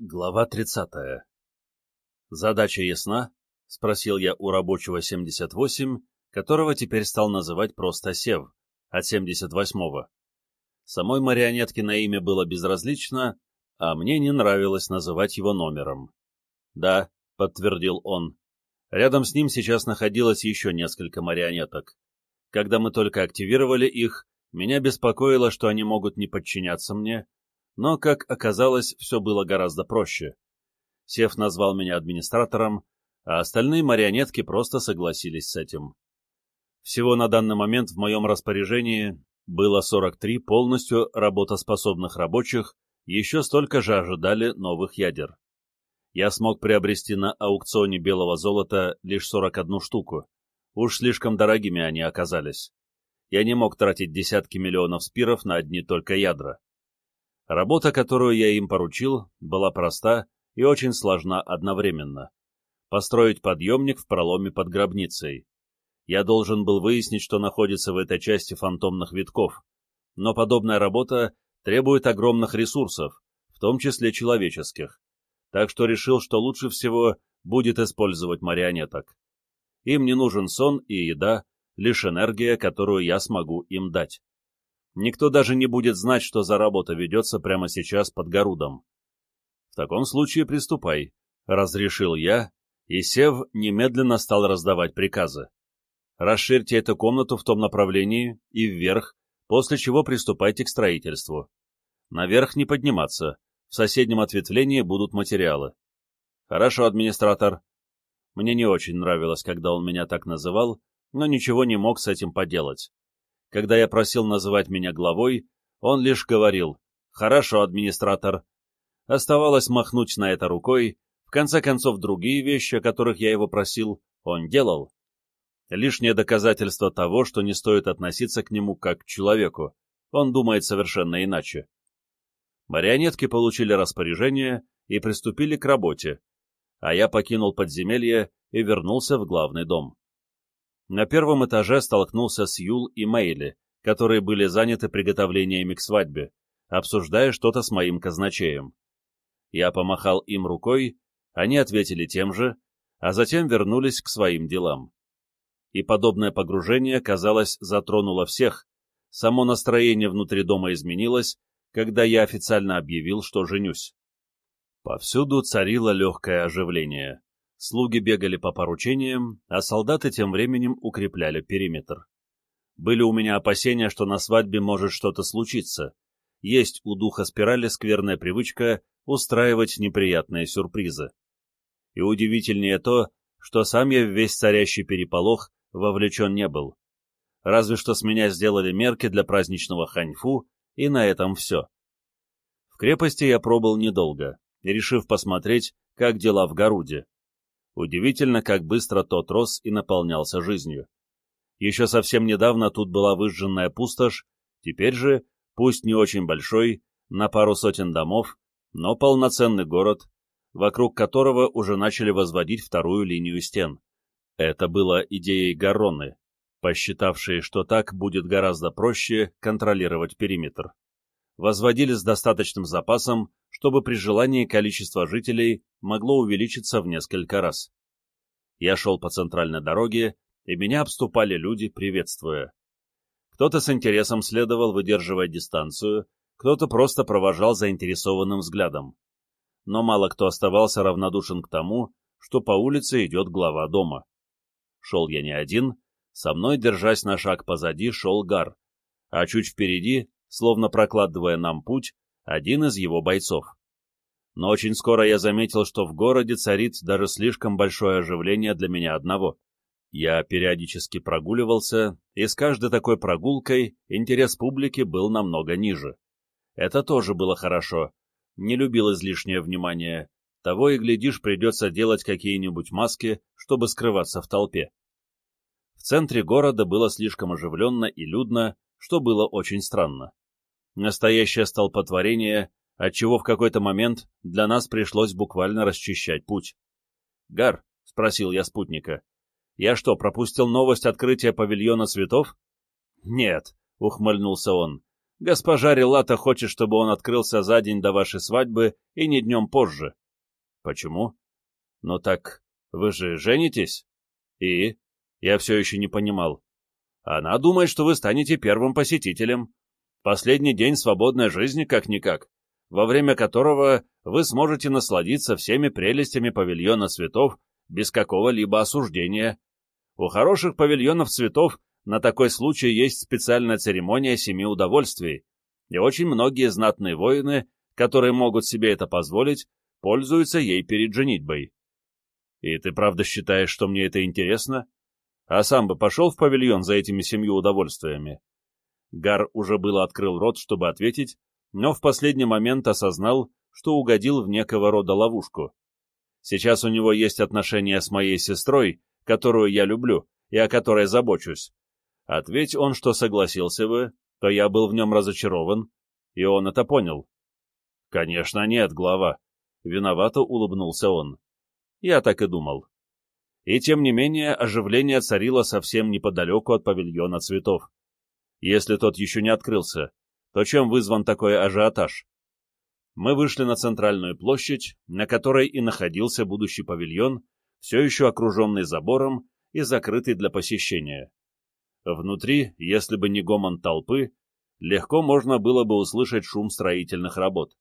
Глава 30. «Задача ясна?» — спросил я у рабочего 78, которого теперь стал называть просто Сев, от 78-го. Самой марионетке на имя было безразлично, а мне не нравилось называть его номером. «Да», — подтвердил он. Рядом с ним сейчас находилось еще несколько марионеток. Когда мы только активировали их, меня беспокоило, что они могут не подчиняться мне, но, как оказалось, все было гораздо проще. Сев назвал меня администратором, а остальные марионетки просто согласились с этим. Всего на данный момент в моем распоряжении было 43 полностью работоспособных рабочих, еще столько же ожидали новых ядер. Я смог приобрести на аукционе белого золота лишь 41 штуку. Уж слишком дорогими они оказались. Я не мог тратить десятки миллионов спиров на одни только ядра. Работа, которую я им поручил, была проста и очень сложна одновременно. Построить подъемник в проломе под гробницей. Я должен был выяснить, что находится в этой части фантомных витков, но подобная работа требует огромных ресурсов, в том числе человеческих, так что решил, что лучше всего будет использовать марионеток. Им не нужен сон и еда, лишь энергия, которую я смогу им дать. Никто даже не будет знать, что за работа ведется прямо сейчас под Горудом. В таком случае приступай, — разрешил я, и Сев немедленно стал раздавать приказы. Расширьте эту комнату в том направлении и вверх, после чего приступайте к строительству. Наверх не подниматься, в соседнем ответвлении будут материалы. Хорошо, администратор. Мне не очень нравилось, когда он меня так называл, но ничего не мог с этим поделать. Когда я просил называть меня главой, он лишь говорил «Хорошо, администратор». Оставалось махнуть на это рукой, в конце концов другие вещи, о которых я его просил, он делал. Лишнее доказательство того, что не стоит относиться к нему как к человеку, он думает совершенно иначе. Марионетки получили распоряжение и приступили к работе, а я покинул подземелье и вернулся в главный дом. На первом этаже столкнулся с Юл и Мейли, которые были заняты приготовлениями к свадьбе, обсуждая что-то с моим казначеем. Я помахал им рукой, они ответили тем же, а затем вернулись к своим делам. И подобное погружение, казалось, затронуло всех, само настроение внутри дома изменилось, когда я официально объявил, что женюсь. Повсюду царило легкое оживление. Слуги бегали по поручениям, а солдаты тем временем укрепляли периметр. Были у меня опасения, что на свадьбе может что-то случиться. Есть у духа спирали скверная привычка устраивать неприятные сюрпризы. И удивительнее то, что сам я в весь царящий переполох вовлечен не был. Разве что с меня сделали мерки для праздничного ханьфу, и на этом все. В крепости я пробыл недолго, решив посмотреть, как дела в Горуде. Удивительно, как быстро тот рос и наполнялся жизнью. Еще совсем недавно тут была выжженная пустошь, теперь же, пусть не очень большой, на пару сотен домов, но полноценный город, вокруг которого уже начали возводить вторую линию стен. Это было идеей Гарроны, посчитавшей, что так будет гораздо проще контролировать периметр. Возводили с достаточным запасом, чтобы при желании количество жителей могло увеличиться в несколько раз. Я шел по центральной дороге, и меня обступали люди, приветствуя. Кто-то с интересом следовал, выдерживая дистанцию, кто-то просто провожал заинтересованным взглядом. Но мало кто оставался равнодушен к тому, что по улице идет глава дома. Шел я не один, со мной, держась на шаг позади, шел Гар, а чуть впереди, словно прокладывая нам путь, один из его бойцов. Но очень скоро я заметил, что в городе царит даже слишком большое оживление для меня одного. Я периодически прогуливался, и с каждой такой прогулкой интерес публики был намного ниже. Это тоже было хорошо. Не любил излишнее внимание. Того и глядишь, придется делать какие-нибудь маски, чтобы скрываться в толпе. Центре города было слишком оживленно и людно, что было очень странно. Настоящее столпотворение, отчего в какой-то момент для нас пришлось буквально расчищать путь. «Гар», — спросил я спутника, — «я что, пропустил новость открытия павильона цветов?» «Нет», — ухмыльнулся он, Госпожа Релата хочет, чтобы он открылся за день до вашей свадьбы и не днем позже. Почему? Ну так, вы же женитесь? И? Я все еще не понимал. Она думает, что вы станете первым посетителем. Последний день свободной жизни, как-никак, во время которого вы сможете насладиться всеми прелестями павильона цветов без какого-либо осуждения. У хороших павильонов цветов на такой случай есть специальная церемония семи удовольствий, и очень многие знатные воины, которые могут себе это позволить, пользуются ей перед женитьбой. И ты правда считаешь, что мне это интересно? А сам бы пошел в павильон за этими семью удовольствиями? Гар уже было открыл рот, чтобы ответить, но в последний момент осознал, что угодил в некого рода ловушку. Сейчас у него есть отношения с моей сестрой, которую я люблю и о которой забочусь. Ответь он, что согласился бы, то я был в нем разочарован, и он это понял. Конечно, нет, глава. Виновато улыбнулся он. Я так и думал. И тем не менее оживление царило совсем неподалеку от павильона цветов. Если тот еще не открылся, то чем вызван такой ажиотаж? Мы вышли на центральную площадь, на которой и находился будущий павильон, все еще окруженный забором и закрытый для посещения. Внутри, если бы не гомон толпы, легко можно было бы услышать шум строительных работ.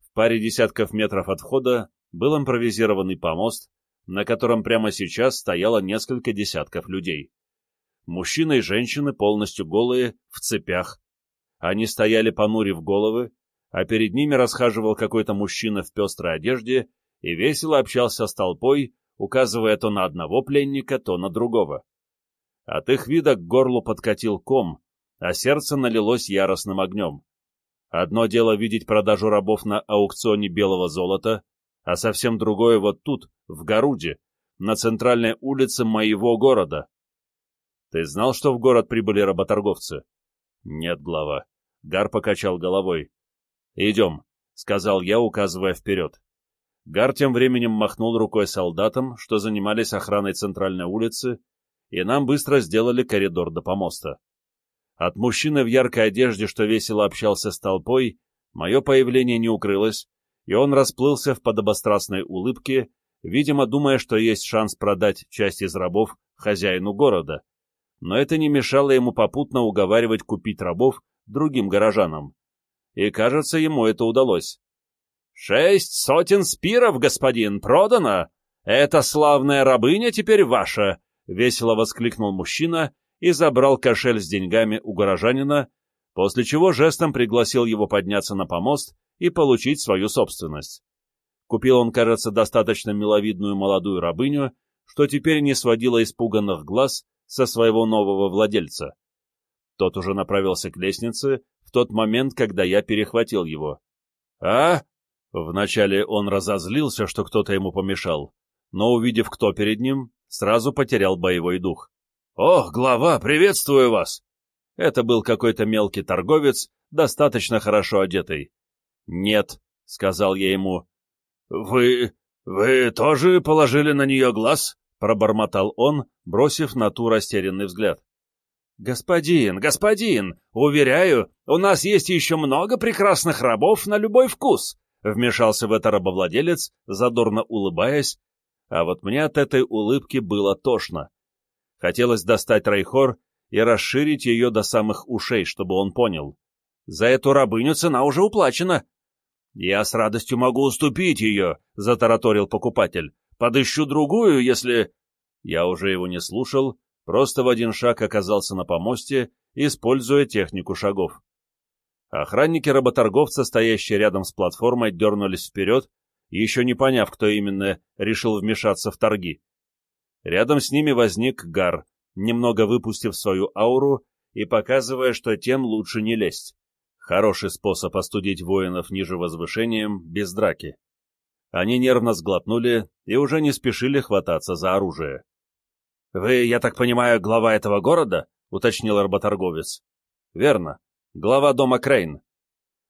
В паре десятков метров от входа был импровизированный помост, на котором прямо сейчас стояло несколько десятков людей. Мужчины и женщины полностью голые, в цепях. Они стояли понурив головы, а перед ними расхаживал какой-то мужчина в пестрой одежде и весело общался с толпой, указывая то на одного пленника, то на другого. От их вида к горлу подкатил ком, а сердце налилось яростным огнем. Одно дело видеть продажу рабов на аукционе белого золота, а совсем другое вот тут, в Горуде, на центральной улице моего города. Ты знал, что в город прибыли работорговцы? Нет, глава. Гар покачал головой. Идем, сказал я, указывая вперед. Гар тем временем махнул рукой солдатам, что занимались охраной центральной улицы, и нам быстро сделали коридор до помоста. От мужчины в яркой одежде, что весело общался с толпой, мое появление не укрылось, и он расплылся в подобострастной улыбке, видимо, думая, что есть шанс продать часть из рабов хозяину города. Но это не мешало ему попутно уговаривать купить рабов другим горожанам. И, кажется, ему это удалось. «Шесть сотен спиров, господин, продано! Эта славная рабыня теперь ваша!» — весело воскликнул мужчина и забрал кошель с деньгами у горожанина, после чего жестом пригласил его подняться на помост и получить свою собственность. Купил он, кажется, достаточно миловидную молодую рабыню, что теперь не сводило испуганных глаз со своего нового владельца. Тот уже направился к лестнице в тот момент, когда я перехватил его. «А?» Вначале он разозлился, что кто-то ему помешал, но, увидев, кто перед ним, сразу потерял боевой дух. «Ох, глава, приветствую вас!» Это был какой-то мелкий торговец, достаточно хорошо одетый. «Нет», — сказал я ему. «Вы... вы тоже положили на нее глаз?» — пробормотал он, бросив на ту растерянный взгляд. «Господин, господин, уверяю, у нас есть еще много прекрасных рабов на любой вкус», — вмешался в это рабовладелец, задорно улыбаясь, а вот мне от этой улыбки было тошно. Хотелось достать Райхор и расширить ее до самых ушей, чтобы он понял. За эту рабыню цена уже уплачена. «Я с радостью могу уступить ее», — затараторил покупатель. «Подыщу другую, если...» Я уже его не слушал, просто в один шаг оказался на помосте, используя технику шагов. Охранники работорговца, стоящие рядом с платформой, дернулись вперед, еще не поняв, кто именно решил вмешаться в торги. Рядом с ними возник Гар, немного выпустив свою ауру и показывая, что тем лучше не лезть. Хороший способ остудить воинов ниже возвышением, без драки. Они нервно сглотнули и уже не спешили хвататься за оружие. — Вы, я так понимаю, глава этого города? — уточнил работорговец. — Верно. Глава дома Крейн.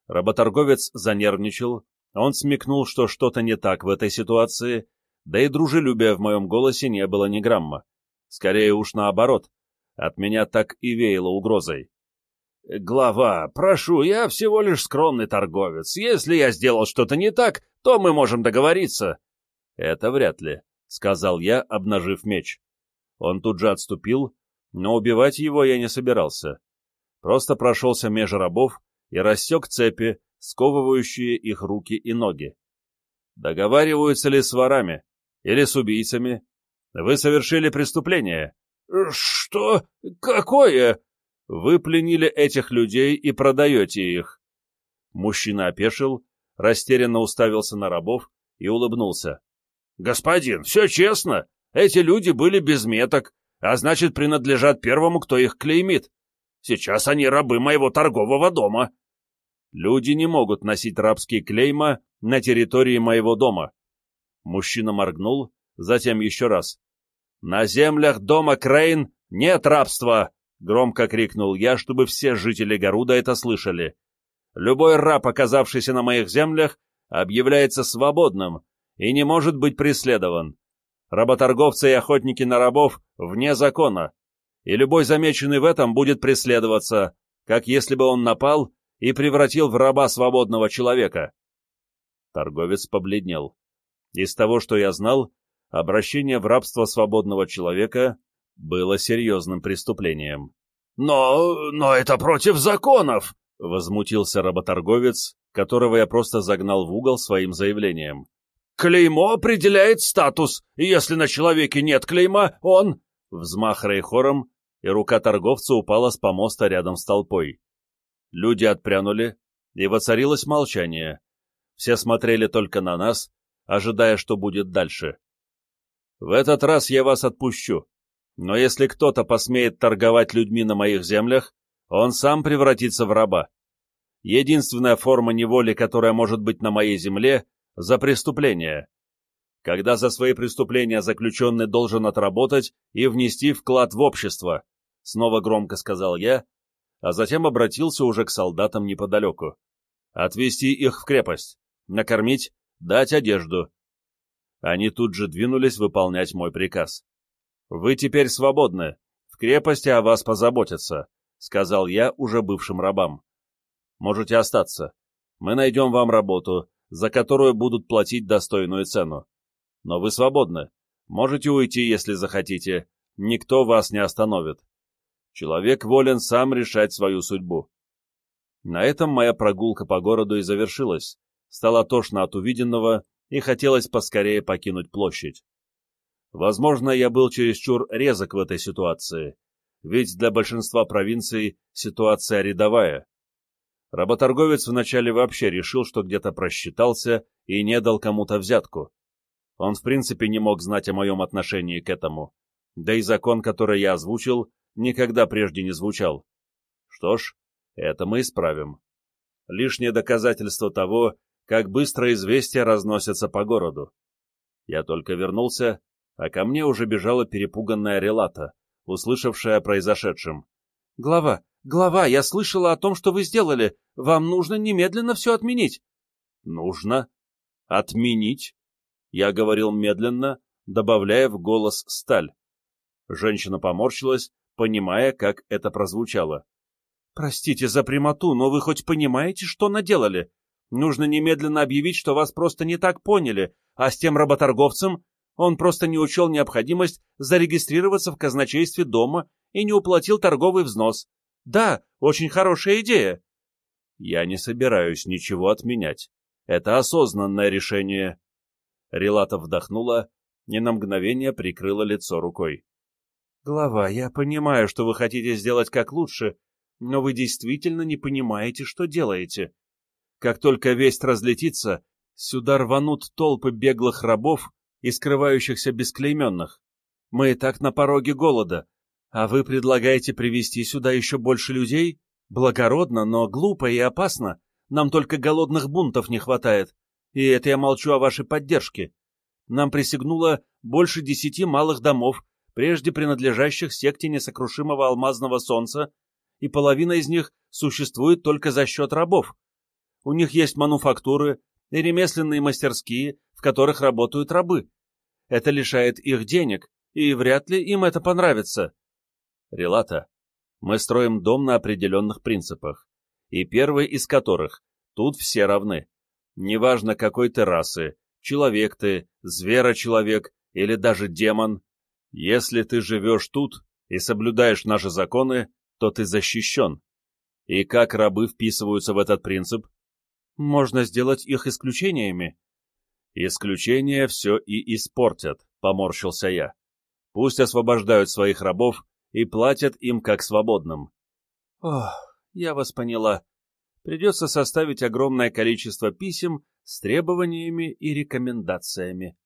Работорговец занервничал, он смекнул, что что-то не так в этой ситуации, да и дружелюбия в моем голосе не было ни грамма. Скорее уж наоборот. От меня так и веяло угрозой. Глава, прошу, я всего лишь скромный торговец. Если я сделал что-то не так, то мы можем договориться. Это вряд ли, сказал я, обнажив меч. Он тут же отступил, но убивать его я не собирался. Просто прошелся меж рабов и рассек цепи, сковывающие их руки и ноги. Договариваются ли с ворами или с убийцами? Вы совершили преступление. Что? Какое? Вы пленили этих людей и продаете их. Мужчина опешил, растерянно уставился на рабов и улыбнулся. Господин, все честно. Эти люди были без меток, а значит, принадлежат первому, кто их клеймит. Сейчас они рабы моего торгового дома. Люди не могут носить рабские клейма на территории моего дома. Мужчина моргнул, затем еще раз. «На землях дома Крейн нет рабства!» — громко крикнул я, чтобы все жители Гаруда это слышали. «Любой раб, оказавшийся на моих землях, объявляется свободным и не может быть преследован. Работорговцы и охотники на рабов вне закона, и любой замеченный в этом будет преследоваться, как если бы он напал и превратил в раба свободного человека. Торговец побледнел. Из того, что я знал, обращение в рабство свободного человека было серьезным преступлением. «Но... но это против законов!» — возмутился работорговец, которого я просто загнал в угол своим заявлением. «Клеймо определяет статус, и если на человеке нет клейма, он...» Взмах рейхором, и рука торговца упала с помоста рядом с толпой. Люди отпрянули, и воцарилось молчание. Все смотрели только на нас, ожидая, что будет дальше. В этот раз я вас отпущу, но если кто-то посмеет торговать людьми на моих землях, он сам превратится в раба. Единственная форма неволи, которая может быть на моей земле, за преступление. Когда за свои преступления заключенный должен отработать и внести вклад в общество, снова громко сказал я, а затем обратился уже к солдатам неподалеку. «Отвезти их в крепость, накормить, дать одежду». Они тут же двинулись выполнять мой приказ. «Вы теперь свободны. В крепости о вас позаботятся», — сказал я уже бывшим рабам. «Можете остаться. Мы найдем вам работу, за которую будут платить достойную цену. Но вы свободны. Можете уйти, если захотите. Никто вас не остановит. Человек волен сам решать свою судьбу. На этом моя прогулка по городу и завершилась. Стало тошно от увиденного, и хотелось поскорее покинуть площадь. Возможно, я был чересчур резок в этой ситуации, ведь для большинства провинций ситуация рядовая. Работорговец вначале вообще решил, что где-то просчитался и не дал кому-то взятку. Он в принципе не мог знать о моем отношении к этому. Да и закон, который я озвучил, никогда прежде не звучал. Что ж, это мы исправим. Лишнее доказательство того, как быстро известия разносятся по городу. Я только вернулся, а ко мне уже бежала перепуганная Релата, услышавшая о произошедшем. — Глава, глава, я слышала о том, что вы сделали. Вам нужно немедленно все отменить. — Нужно? Отменить? Я говорил медленно, добавляя в голос сталь. Женщина поморщилась, понимая, как это прозвучало. «Простите за прямоту, но вы хоть понимаете, что наделали? Нужно немедленно объявить, что вас просто не так поняли, а с тем работорговцем он просто не учел необходимость зарегистрироваться в казначействе дома и не уплатил торговый взнос. Да, очень хорошая идея». «Я не собираюсь ничего отменять. Это осознанное решение». Релата вдохнула и на мгновение прикрыла лицо рукой. «Глава, я понимаю, что вы хотите сделать как лучше, но вы действительно не понимаете, что делаете. Как только весть разлетится, сюда рванут толпы беглых рабов и скрывающихся бесклейменных. Мы и так на пороге голода, а вы предлагаете привести сюда еще больше людей? Благородно, но глупо и опасно. Нам только голодных бунтов не хватает. И это я молчу о вашей поддержке. Нам присягнуло больше десяти малых домов, прежде принадлежащих секте несокрушимого алмазного солнца, и половина из них существует только за счет рабов. У них есть мануфактуры и ремесленные мастерские, в которых работают рабы. Это лишает их денег, и вряд ли им это понравится. Релата, Мы строим дом на определенных принципах, и первый из которых – тут все равны. Неважно, какой ты расы, человек ты, зверочеловек или даже демон, если ты живешь тут и соблюдаешь наши законы, то ты защищен. И как рабы вписываются в этот принцип? Можно сделать их исключениями. Исключения все и испортят, поморщился я. Пусть освобождают своих рабов и платят им как свободным. Ох, я вас поняла. Придется составить огромное количество писем с требованиями и рекомендациями.